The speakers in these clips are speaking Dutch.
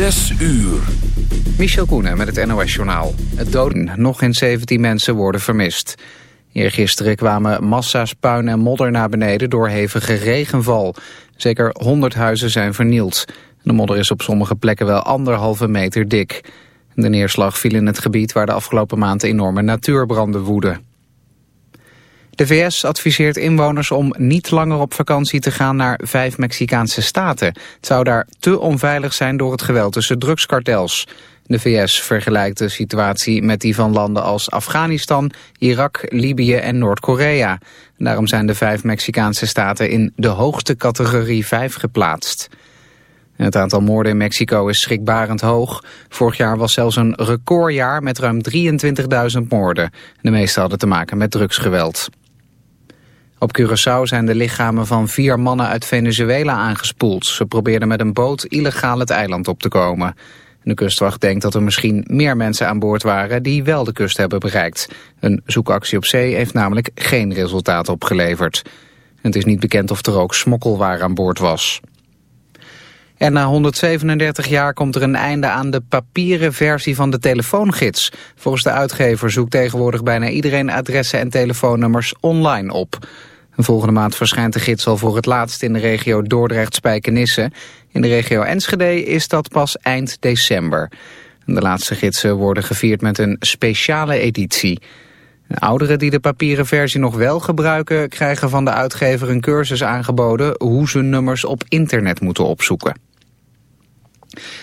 Zes uur. Michel Koenen met het NOS-journaal. Het doden. Nog geen 17 mensen worden vermist. Eergisteren kwamen massa's puin en modder naar beneden door hevige regenval. Zeker 100 huizen zijn vernield. De modder is op sommige plekken wel anderhalve meter dik. De neerslag viel in het gebied waar de afgelopen maand enorme natuurbranden woeden. De VS adviseert inwoners om niet langer op vakantie te gaan naar vijf Mexicaanse staten. Het zou daar te onveilig zijn door het geweld tussen drugskartels. De VS vergelijkt de situatie met die van landen als Afghanistan, Irak, Libië en Noord-Korea. Daarom zijn de vijf Mexicaanse staten in de hoogste categorie 5 geplaatst. Het aantal moorden in Mexico is schrikbarend hoog. Vorig jaar was zelfs een recordjaar met ruim 23.000 moorden. De meeste hadden te maken met drugsgeweld. Op Curaçao zijn de lichamen van vier mannen uit Venezuela aangespoeld. Ze probeerden met een boot illegaal het eiland op te komen. De kustwacht denkt dat er misschien meer mensen aan boord waren die wel de kust hebben bereikt. Een zoekactie op zee heeft namelijk geen resultaat opgeleverd. Het is niet bekend of er ook smokkelwaar aan boord was. En na 137 jaar komt er een einde aan de papieren versie van de telefoongids. Volgens de uitgever zoekt tegenwoordig bijna iedereen adressen en telefoonnummers online op. Volgende maand verschijnt de gids al voor het laatst in de regio Dordrecht-Spijkenisse. In de regio Enschede is dat pas eind december. De laatste gidsen worden gevierd met een speciale editie. ouderen die de papieren versie nog wel gebruiken... krijgen van de uitgever een cursus aangeboden... hoe ze nummers op internet moeten opzoeken.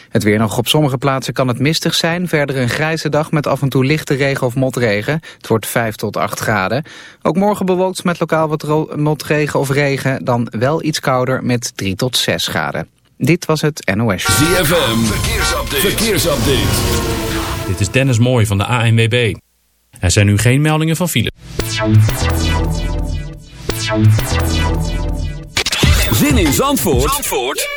Het weer nog op sommige plaatsen kan het mistig zijn. Verder een grijze dag met af en toe lichte regen of motregen. Het wordt 5 tot 8 graden. Ook morgen bewolkt met lokaal wat motregen of regen. Dan wel iets kouder met 3 tot 6 graden. Dit was het NOS. ZFM, verkeersupdate. verkeersupdate. Dit is Dennis Mooij van de ANWB. Er zijn nu geen meldingen van file. Zin in Zandvoort? Zandvoort?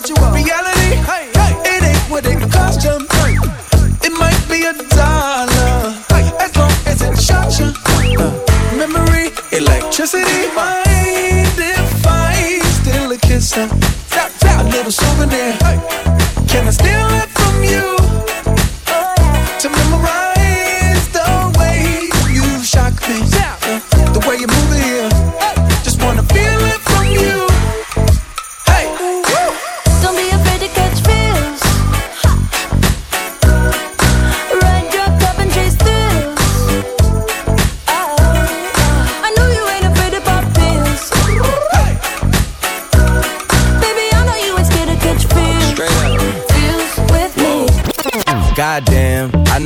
virtual reality. Hey. It ain't what it cost you. It might be a dollar, as long as it shot you. Uh. Memory, electricity, mind if I steal a kisser. A little souvenir. Can I still?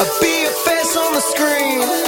I'll be your face on the screen.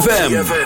ZFM.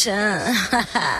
神，哈哈。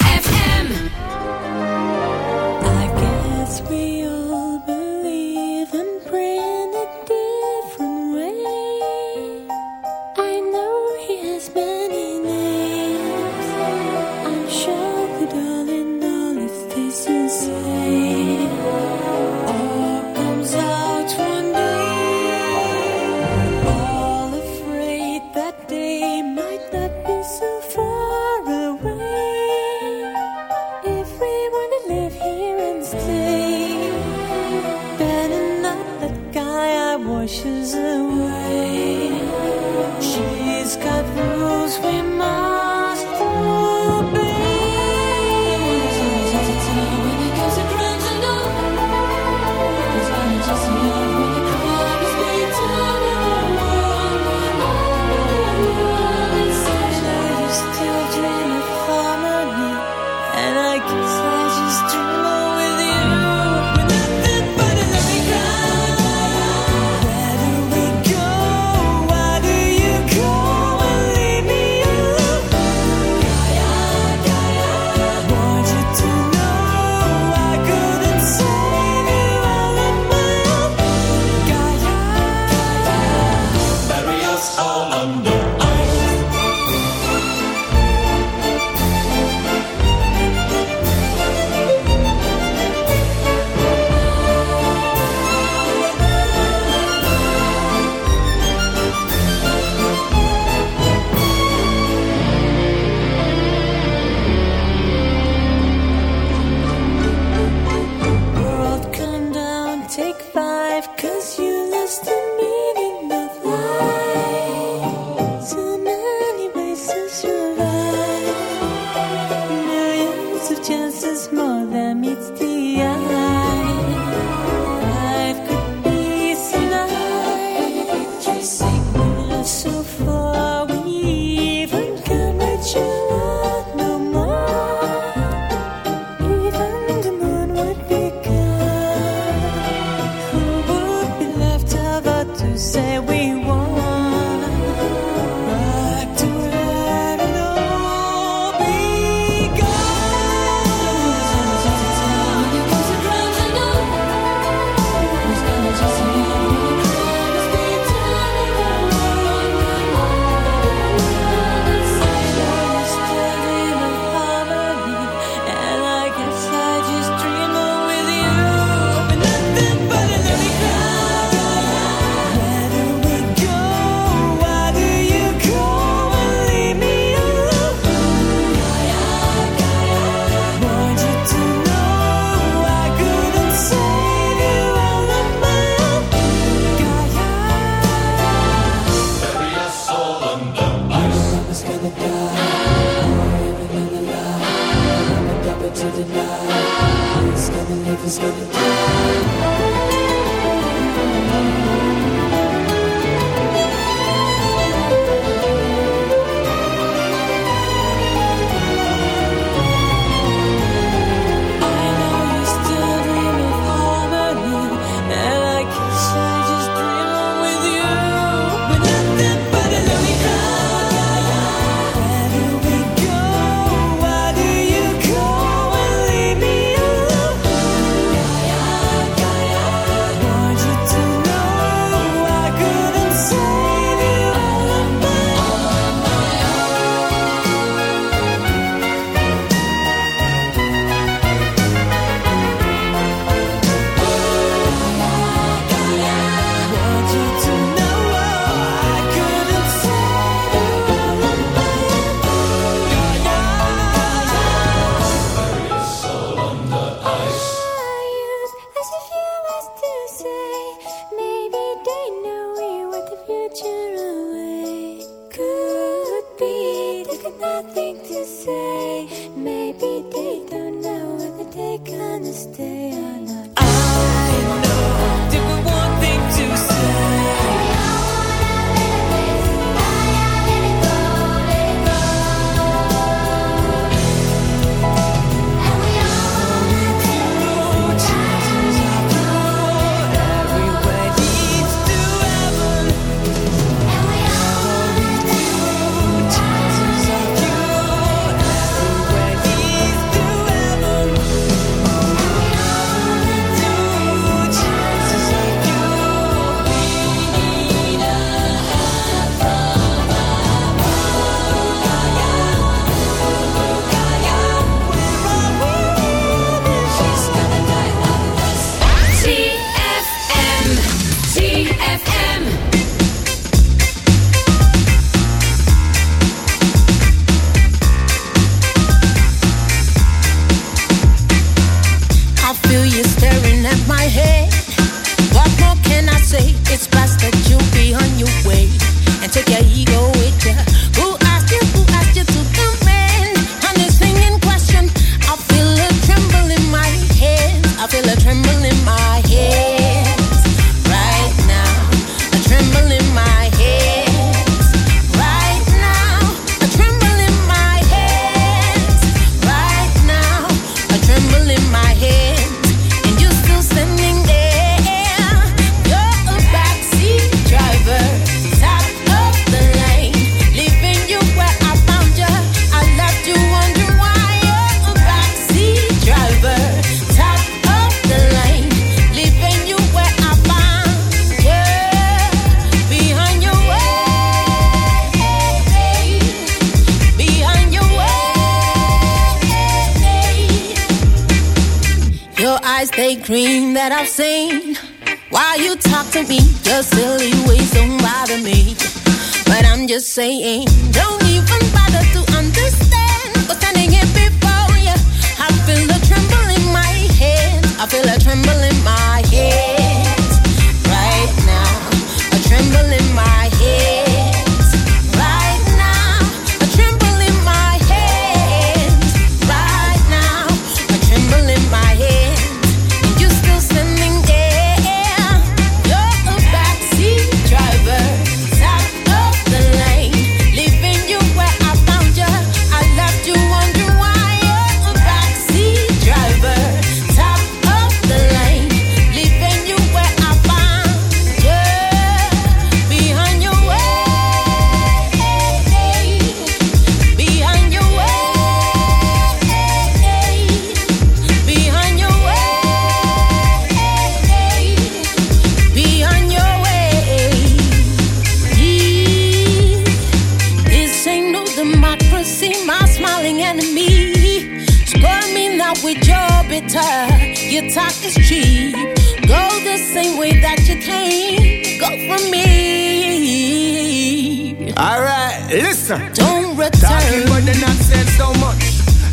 Don't return. Talking but they not saying so much.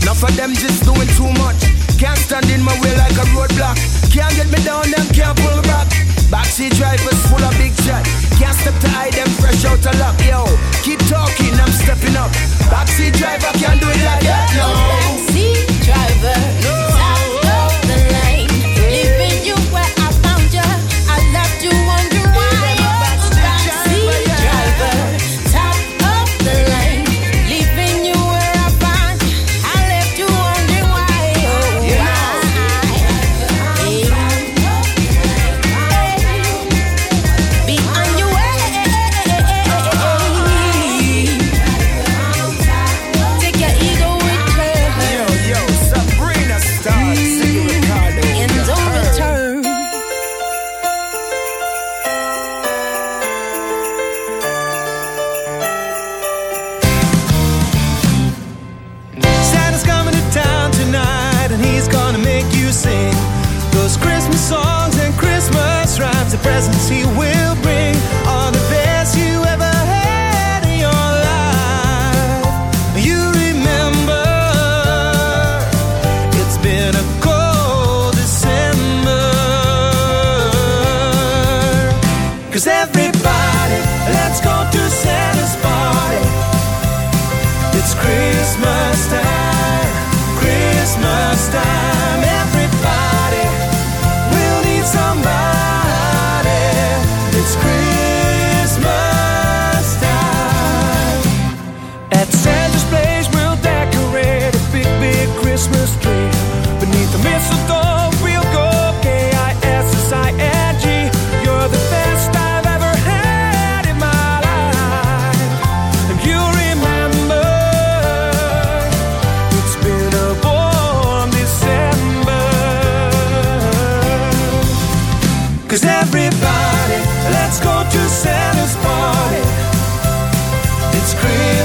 Enough of them just doing too much. Can't stand in my way like a roadblock. Can't get me down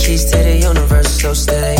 keys to the universe, so stay.